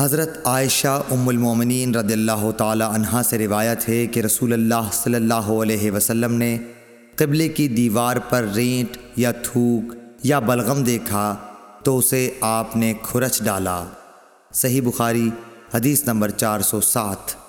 حضرت عائشہ ام المومنین رضی اللہ تعالی عنہا سے روایت ہے کہ رسول اللہ صلی اللہ علیہ وسلم نے قبلے کی دیوار پر رینٹ یا تھوک یا بلغم دیکھا تو اسے آپ نے کھرچ ڈالا۔ صحیح بخاری حدیث نمبر چار سو سات۔